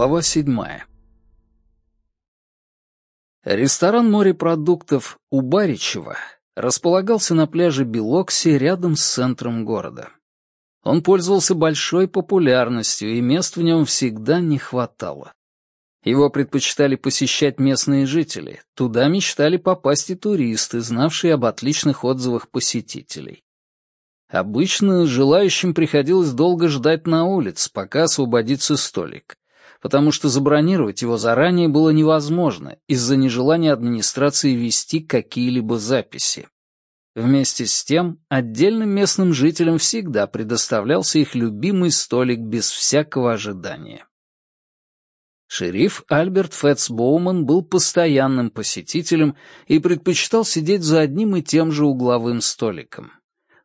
Глава седьмая. Ресторан морепродуктов у Баричева располагался на пляже Белокси рядом с центром города. Он пользовался большой популярностью, и мест в нем всегда не хватало. Его предпочитали посещать местные жители, туда мечтали попасть и туристы, знавшие об отличных отзывах посетителей. Обычно желающим приходилось долго ждать на улице, пока освободится столик потому что забронировать его заранее было невозможно из-за нежелания администрации вести какие-либо записи. Вместе с тем, отдельным местным жителям всегда предоставлялся их любимый столик без всякого ожидания. Шериф Альберт Фетцбоуман был постоянным посетителем и предпочитал сидеть за одним и тем же угловым столиком.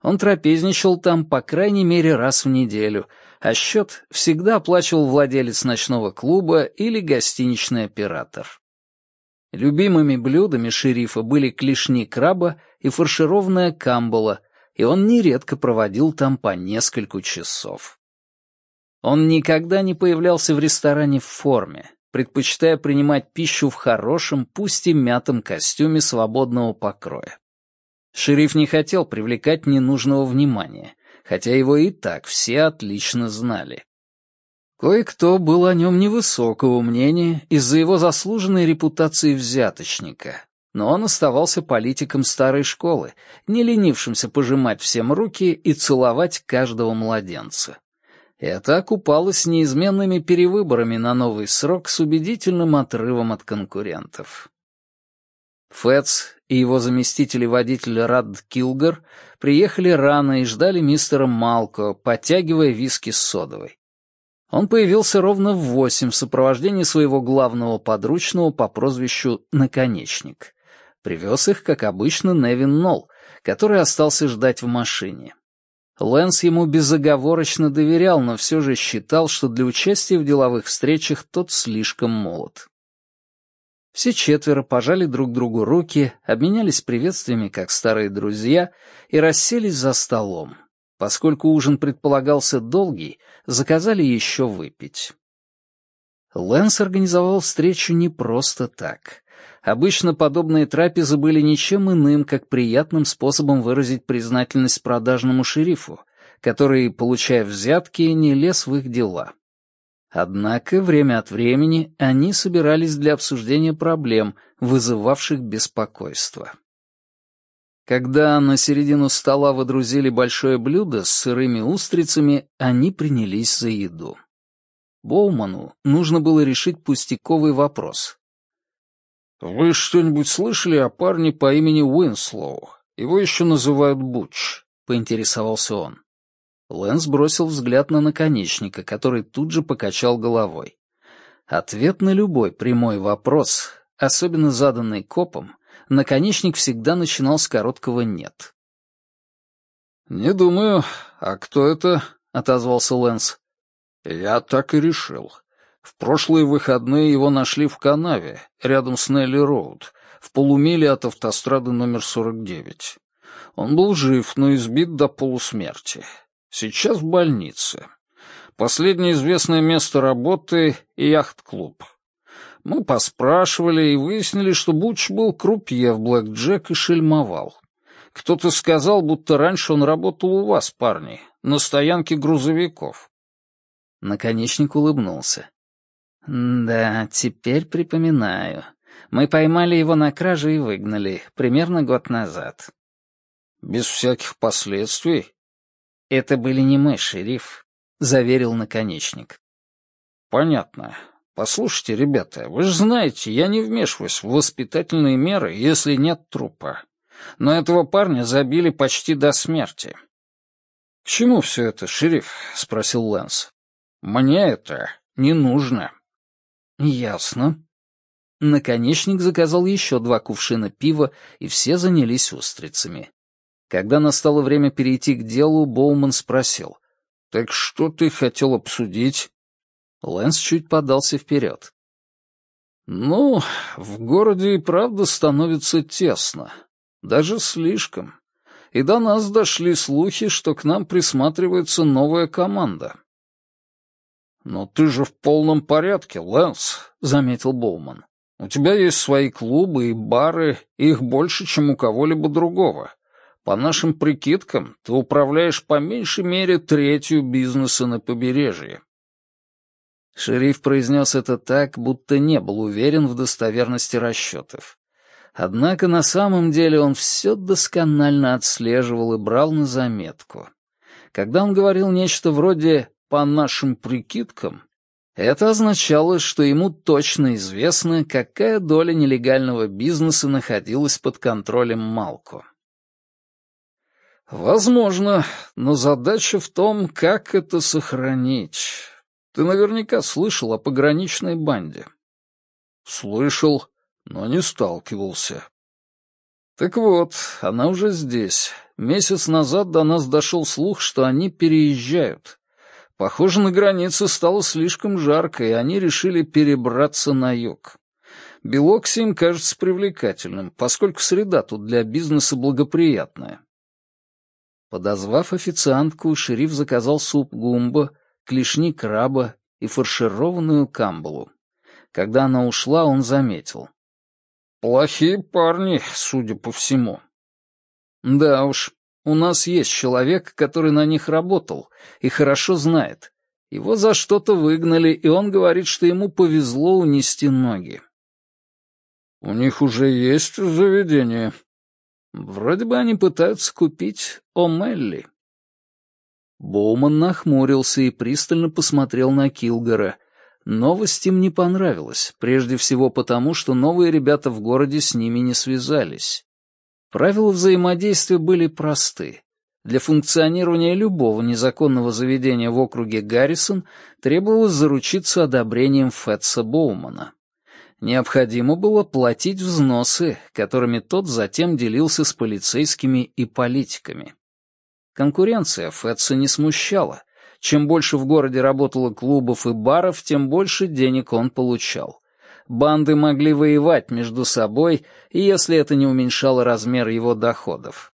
Он трапезничал там по крайней мере раз в неделю, а счет всегда оплачивал владелец ночного клуба или гостиничный оператор. Любимыми блюдами шерифа были клешни краба и фаршированная камбала, и он нередко проводил там по несколько часов. Он никогда не появлялся в ресторане в форме, предпочитая принимать пищу в хорошем, пусть и мятом костюме свободного покроя. Шериф не хотел привлекать ненужного внимания, хотя его и так все отлично знали. Кое-кто был о нем невысокого мнения из-за его заслуженной репутации взяточника, но он оставался политиком старой школы, не ленившимся пожимать всем руки и целовать каждого младенца. Это окупалось неизменными перевыборами на новый срок с убедительным отрывом от конкурентов. Фэтс и его заместитель водитель Рад Килгар приехали рано и ждали мистера Малко, подтягивая виски с содовой. Он появился ровно в восемь в сопровождении своего главного подручного по прозвищу «Наконечник». Привез их, как обычно, Невин Нолл, который остался ждать в машине. Лэнс ему безоговорочно доверял, но все же считал, что для участия в деловых встречах тот слишком молод. Все четверо пожали друг другу руки, обменялись приветствиями, как старые друзья, и расселись за столом. Поскольку ужин предполагался долгий, заказали еще выпить. Лэнс организовал встречу не просто так. Обычно подобные трапезы были ничем иным, как приятным способом выразить признательность продажному шерифу, который, получая взятки, не лез в их дела. Однако время от времени они собирались для обсуждения проблем, вызывавших беспокойство. Когда на середину стола водрузили большое блюдо с сырыми устрицами, они принялись за еду. Боуману нужно было решить пустяковый вопрос. «Вы что-нибудь слышали о парне по имени Уинслоу? Его еще называют Буч», — поинтересовался он. Лэнс бросил взгляд на наконечника, который тут же покачал головой. Ответ на любой прямой вопрос, особенно заданный копом, наконечник всегда начинал с короткого «нет». «Не думаю. А кто это?» — отозвался Лэнс. «Я так и решил. В прошлые выходные его нашли в канаве, рядом с Нелли Роуд, в полумиле от автострады номер 49. Он был жив, но избит до полусмерти. Сейчас в больнице. Последнее известное место работы — яхт-клуб. Мы поспрашивали и выяснили, что Буч был крупье в Блэк Джек и шельмовал. Кто-то сказал, будто раньше он работал у вас, парни, на стоянке грузовиков. Наконечник улыбнулся. «Да, теперь припоминаю. Мы поймали его на краже и выгнали, примерно год назад». «Без всяких последствий?» «Это были не мы, шериф», — заверил наконечник. «Понятно. Послушайте, ребята, вы же знаете, я не вмешиваюсь в воспитательные меры, если нет трупа. Но этого парня забили почти до смерти». «К чему все это, шериф?» — спросил Лэнс. «Мне это не нужно». «Ясно». Наконечник заказал еще два кувшина пива, и все занялись устрицами. Когда настало время перейти к делу, Боуман спросил. «Так что ты хотел обсудить?» Лэнс чуть подался вперед. «Ну, в городе и правда становится тесно. Даже слишком. И до нас дошли слухи, что к нам присматривается новая команда». «Но ты же в полном порядке, Лэнс», — заметил Боуман. «У тебя есть свои клубы и бары, их больше, чем у кого-либо другого. По нашим прикидкам, ты управляешь по меньшей мере третью бизнеса на побережье». Шериф произнес это так, будто не был уверен в достоверности расчетов. Однако на самом деле он все досконально отслеживал и брал на заметку. Когда он говорил нечто вроде «по нашим прикидкам», это означало, что ему точно известно, какая доля нелегального бизнеса находилась под контролем Малко. «Возможно, но задача в том, как это сохранить. Ты наверняка слышал о пограничной банде». «Слышал», но не сталкивался. Так вот, она уже здесь. Месяц назад до нас дошел слух, что они переезжают. Похоже, на границе стало слишком жарко, и они решили перебраться на юг. Белокси им кажется привлекательным, поскольку среда тут для бизнеса благоприятная. Подозвав официантку, шериф заказал суп гумба, клешни краба и фаршированную камбалу. Когда она ушла, он заметил. Плохие парни, судя по всему. Да уж, у нас есть человек, который на них работал и хорошо знает. Его за что-то выгнали, и он говорит, что ему повезло унести ноги. У них уже есть заведение. Вроде бы они пытаются купить О'Мелли. Боуман нахмурился и пристально посмотрел на Килгора, Новость им не понравилась, прежде всего потому, что новые ребята в городе с ними не связались. Правила взаимодействия были просты. Для функционирования любого незаконного заведения в округе Гаррисон требовалось заручиться одобрением Фетса Боумана. Необходимо было платить взносы, которыми тот затем делился с полицейскими и политиками. Конкуренция Фетса не смущала, чем больше в городе работало клубов и баров, тем больше денег он получал. Банды могли воевать между собой, если это не уменьшало размер его доходов.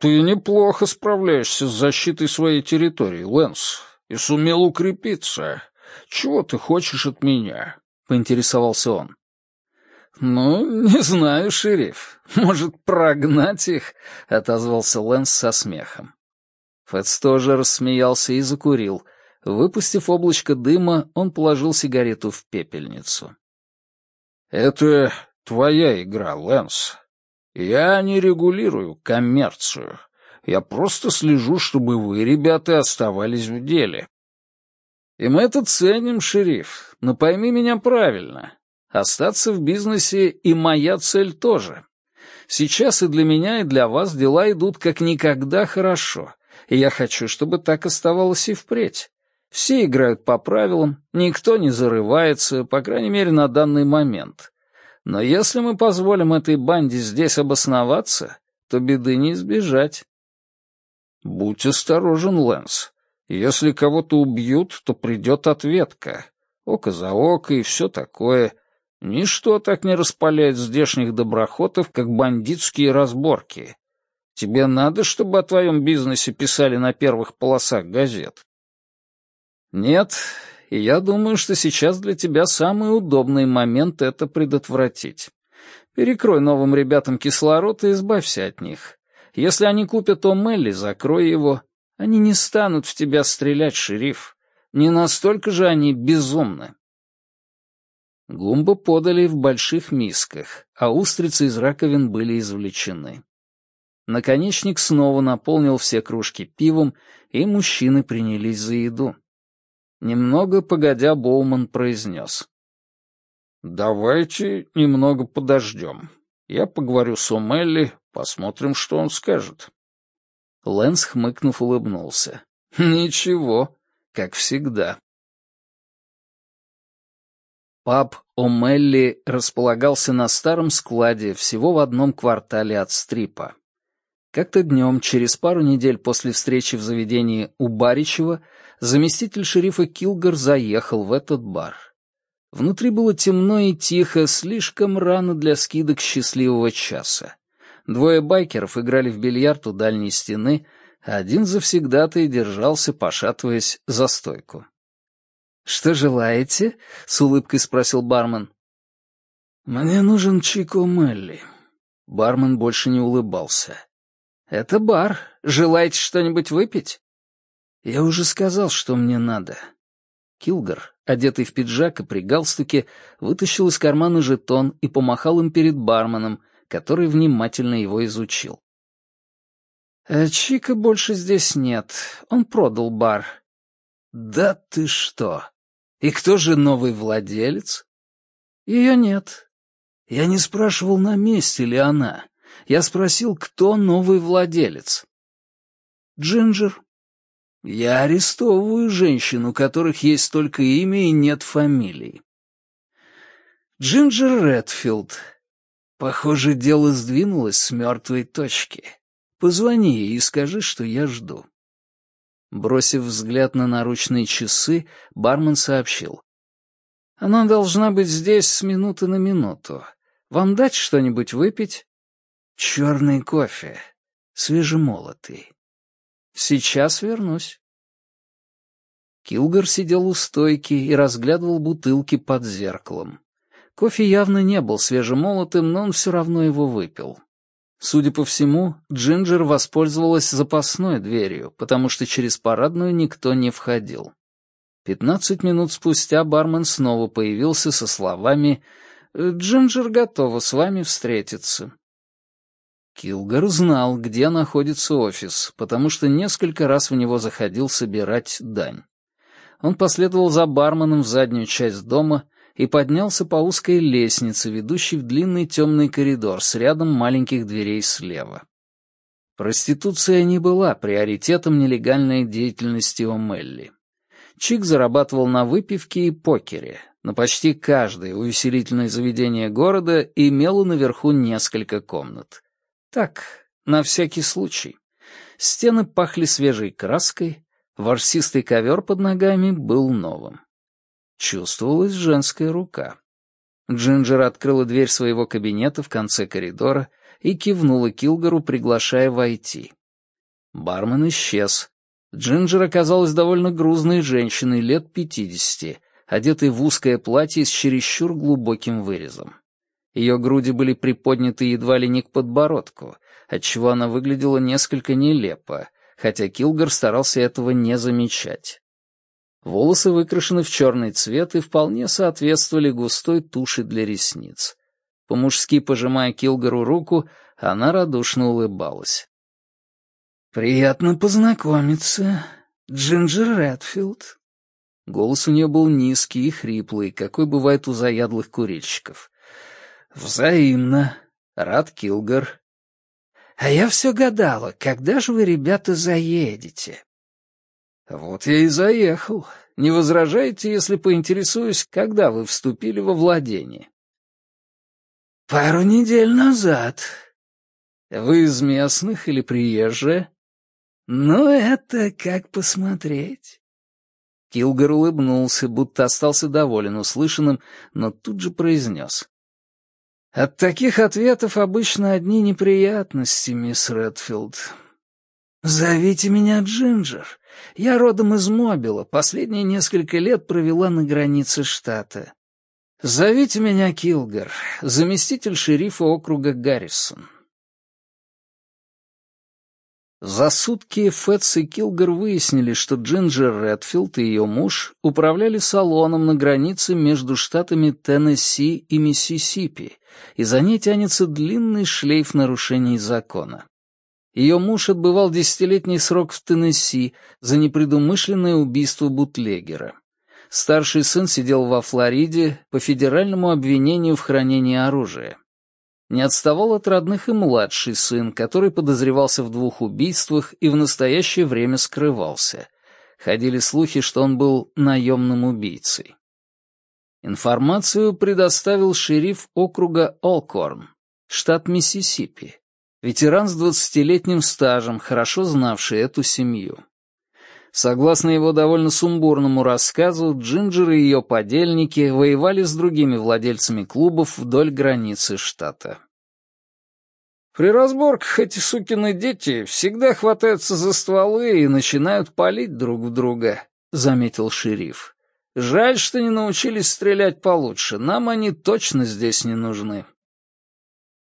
«Ты неплохо справляешься с защитой своей территории, Лэнс, и сумел укрепиться. Чего ты хочешь от меня?» — поинтересовался он. «Ну, не знаю, шериф. Может, прогнать их?» — отозвался Лэнс со смехом. Фэтс тоже рассмеялся и закурил. Выпустив облачко дыма, он положил сигарету в пепельницу. «Это твоя игра, Лэнс. Я не регулирую коммерцию. Я просто слежу, чтобы вы, ребята, оставались в деле». «И мы это ценим, шериф, но пойми меня правильно. Остаться в бизнесе и моя цель тоже. Сейчас и для меня, и для вас дела идут как никогда хорошо, и я хочу, чтобы так оставалось и впредь. Все играют по правилам, никто не зарывается, по крайней мере, на данный момент. Но если мы позволим этой банде здесь обосноваться, то беды не избежать. Будь осторожен, Лэнс. Если кого-то убьют, то придет ответка. Око за око и все такое. Ничто так не распаляет здешних доброхотов, как бандитские разборки. Тебе надо, чтобы о твоем бизнесе писали на первых полосах газет? Нет, и я думаю, что сейчас для тебя самый удобный момент это предотвратить. Перекрой новым ребятам кислород и избавься от них. Если они купят О'Мелли, закрой его. Они не станут в тебя стрелять, шериф. Не настолько же они безумны. Гумбо подали в больших мисках, а устрицы из раковин были извлечены. Наконечник снова наполнил все кружки пивом, и мужчины принялись за еду. Немного погодя, Боуман произнес. «Давайте немного подождем. Я поговорю с Омелли, посмотрим, что он скажет». Лэнс, хмыкнув, улыбнулся. «Ничего, как всегда». Паб О'Мелли располагался на старом складе всего в одном квартале от Стрипа. Как-то днем, через пару недель после встречи в заведении у Баричева, заместитель шерифа Килгар заехал в этот бар. Внутри было темно и тихо, слишком рано для скидок счастливого часа. Двое байкеров играли в бильярд у дальней стены, Один завсегдатый держался, пошатываясь за стойку. «Что желаете?» — с улыбкой спросил бармен. «Мне нужен Чико Мелли». Бармен больше не улыбался. «Это бар. Желаете что-нибудь выпить?» «Я уже сказал, что мне надо». Килгар, одетый в пиджак и при галстуке, вытащил из кармана жетон и помахал им перед барменом, который внимательно его изучил. «Э, «Чика больше здесь нет. Он продал бар». «Да ты что! И кто же новый владелец?» «Ее нет. Я не спрашивал, на месте ли она. Я спросил, кто новый владелец. Джинджер. Я арестовываю женщин, у которых есть только имя и нет фамилии. Джинджер Редфилд. Похоже, дело сдвинулось с мертвой точки. Позвони ей и скажи, что я жду. Бросив взгляд на наручные часы, бармен сообщил. Она должна быть здесь с минуты на минуту. Вам дать что-нибудь выпить? Черный кофе, свежемолотый. Сейчас вернусь. Килгар сидел у стойки и разглядывал бутылки под зеркалом. Кофе явно не был свежемолотым, но он все равно его выпил. Судя по всему, Джинджер воспользовалась запасной дверью, потому что через парадную никто не входил. Пятнадцать минут спустя бармен снова появился со словами Джинджер готова с вами встретиться». Килгар знал, где находится офис, потому что несколько раз в него заходил собирать дань. Он последовал за барменом в заднюю часть дома и поднялся по узкой лестнице, ведущей в длинный темный коридор с рядом маленьких дверей слева. Проституция не была приоритетом нелегальной деятельности О'Мелли. Чик зарабатывал на выпивке и покере, но почти каждое увеселительное заведение города имело наверху несколько комнат. Так, на всякий случай. Стены пахли свежей краской, ворсистый ковер под ногами был новым. Чувствовалась женская рука. Джинджер открыла дверь своего кабинета в конце коридора и кивнула Килгару, приглашая войти. Бармен исчез. Джинджер оказалась довольно грузной женщиной лет пятидесяти, одетой в узкое платье с чересчур глубоким вырезом. Ее груди были приподняты едва ли не к подбородку, отчего она выглядела несколько нелепо, хотя Килгар старался этого не замечать. Волосы выкрашены в черный цвет и вполне соответствовали густой туши для ресниц. По-мужски пожимая Килгару руку, она радушно улыбалась. «Приятно познакомиться, Джинджер Редфилд», Голос у нее был низкий и хриплый, какой бывает у заядлых курильщиков. «Взаимно. Рад Килгар». «А я все гадала, когда же вы, ребята, заедете?» «Вот я и заехал. Не возражаете, если поинтересуюсь, когда вы вступили во владение?» «Пару недель назад». «Вы из местных или приезжие?» «Ну, это как посмотреть». Килгар улыбнулся, будто остался доволен услышанным, но тут же произнес. «От таких ответов обычно одни неприятности, мисс Редфилд. Зовите меня Джинджер. Я родом из Мобила, последние несколько лет провела на границе штата. Зовите меня Килгар, заместитель шерифа округа Гаррисон. За сутки Фэтс и Килгар выяснили, что Джинджер Редфилд и ее муж управляли салоном на границе между штатами Теннесси и Миссисипи, и за ней тянется длинный шлейф нарушений закона. Ее муж отбывал десятилетний срок в Теннесси за непредумышленное убийство бутлегера. Старший сын сидел во Флориде по федеральному обвинению в хранении оружия. Не отставал от родных и младший сын, который подозревался в двух убийствах и в настоящее время скрывался. Ходили слухи, что он был наемным убийцей. Информацию предоставил шериф округа Олкорн, штат Миссисипи, ветеран с двадцатилетним стажем, хорошо знавший эту семью. Согласно его довольно сумбурному рассказу, Джинджер и ее подельники воевали с другими владельцами клубов вдоль границы штата. При разборках эти сукины дети всегда хватаются за стволы и начинают палить друг в друга», — заметил шериф. «Жаль, что не научились стрелять получше. Нам они точно здесь не нужны».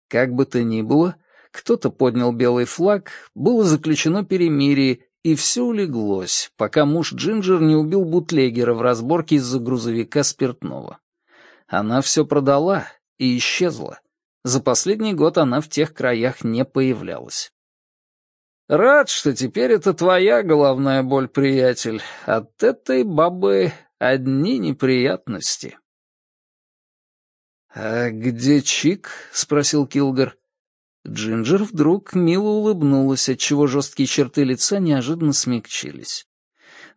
Как бы то ни было, кто-то поднял белый флаг, было заключено перемирие, и все улеглось, пока муж Джинджер не убил бутлегера в разборке из-за грузовика спиртного. Она все продала и исчезла. За последний год она в тех краях не появлялась. «Рад, что теперь это твоя головная боль, приятель. От этой бабы одни неприятности». «А где Чик?» — спросил Килгар. Джинджер вдруг мило улыбнулась, отчего жесткие черты лица неожиданно смягчились.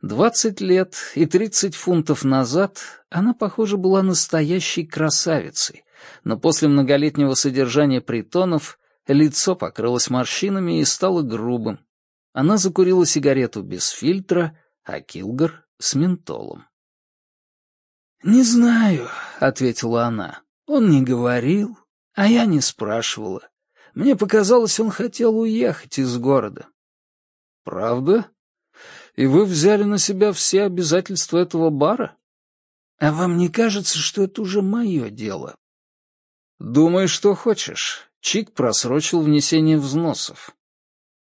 Двадцать лет и тридцать фунтов назад она, похоже, была настоящей красавицей, но после многолетнего содержания притонов лицо покрылось морщинами и стало грубым. Она закурила сигарету без фильтра, а Килгар — с ментолом. «Не знаю», — ответила она. «Он не говорил, а я не спрашивала. Мне показалось, он хотел уехать из города». «Правда? И вы взяли на себя все обязательства этого бара?» «А вам не кажется, что это уже мое дело?» «Думай, что хочешь. Чик просрочил внесение взносов».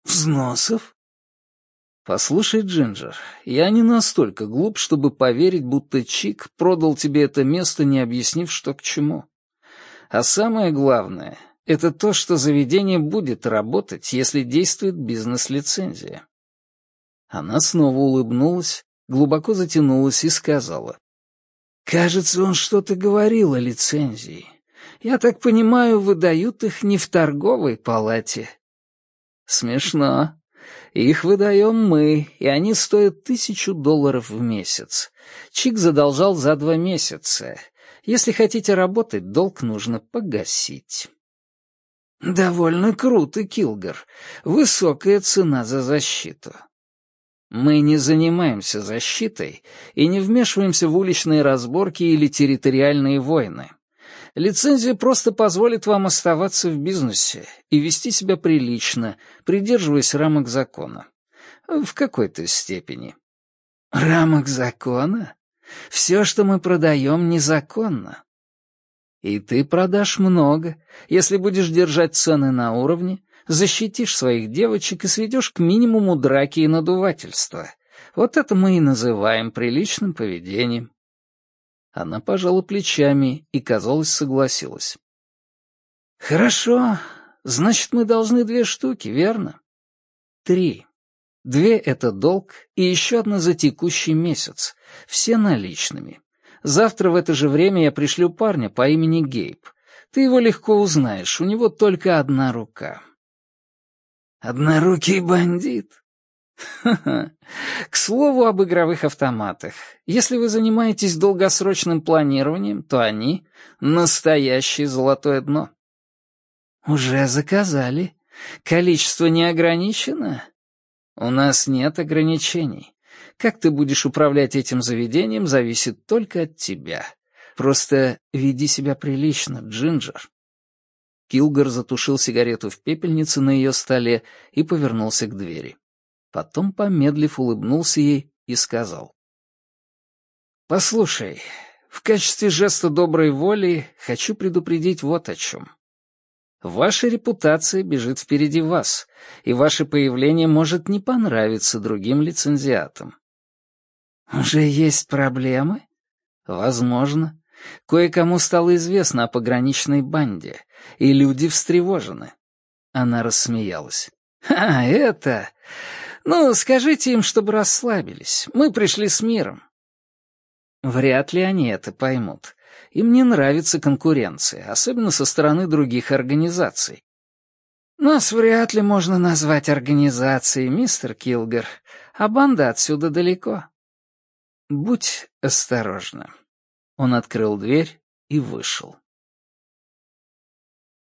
«Взносов?» «Послушай, Джинджер, я не настолько глуп, чтобы поверить, будто Чик продал тебе это место, не объяснив, что к чему. А самое главное, это то, что заведение будет работать, если действует бизнес-лицензия. Она снова улыбнулась, глубоко затянулась и сказала. «Кажется, он что-то говорил о лицензии. Я так понимаю, выдают их не в торговой палате». «Смешно. Их выдаем мы, и они стоят тысячу долларов в месяц. Чик задолжал за два месяца. Если хотите работать, долг нужно погасить». «Довольно круто, Килгар. Высокая цена за защиту». «Мы не занимаемся защитой и не вмешиваемся в уличные разборки или территориальные войны. Лицензия просто позволит вам оставаться в бизнесе и вести себя прилично, придерживаясь рамок закона. В какой-то степени». «Рамок закона? Все, что мы продаем, незаконно. И ты продашь много, если будешь держать цены на уровне, защитишь своих девочек и сведешь к минимуму драки и надувательства. Вот это мы и называем приличным поведением. Она пожала плечами и, казалось, согласилась. «Хорошо. Значит, мы должны две штуки, верно?» «Три. Две — это долг, и еще одна за текущий месяц. Все наличными. Завтра в это же время я пришлю парня по имени Гейб. Ты его легко узнаешь, у него только одна рука». «Однорукий бандит?» Ха-ха. К слову об игровых автоматах. Если вы занимаетесь долгосрочным планированием, то они — настоящее золотое дно. Уже заказали. Количество не ограничено? У нас нет ограничений. Как ты будешь управлять этим заведением, зависит только от тебя. Просто веди себя прилично, Джинджер». Килгар затушил сигарету в пепельнице на ее столе и повернулся к двери. Потом, помедлив, улыбнулся ей и сказал. «Послушай, в качестве жеста доброй воли хочу предупредить вот о чем. Ваша репутация бежит впереди вас, и ваше появление может не понравиться другим лицензиатам. Уже есть проблемы? Возможно. Кое-кому стало известно о пограничной банде, и люди встревожены. Она рассмеялась. «А, это... Ну, скажите им, чтобы расслабились. Мы пришли с миром». Вряд ли они это поймут. Им не нравится конкуренция, особенно со стороны других организаций. «Нас вряд ли можно назвать организацией, мистер Килгар, а банда отсюда далеко». «Будь осторожна». Он открыл дверь и вышел.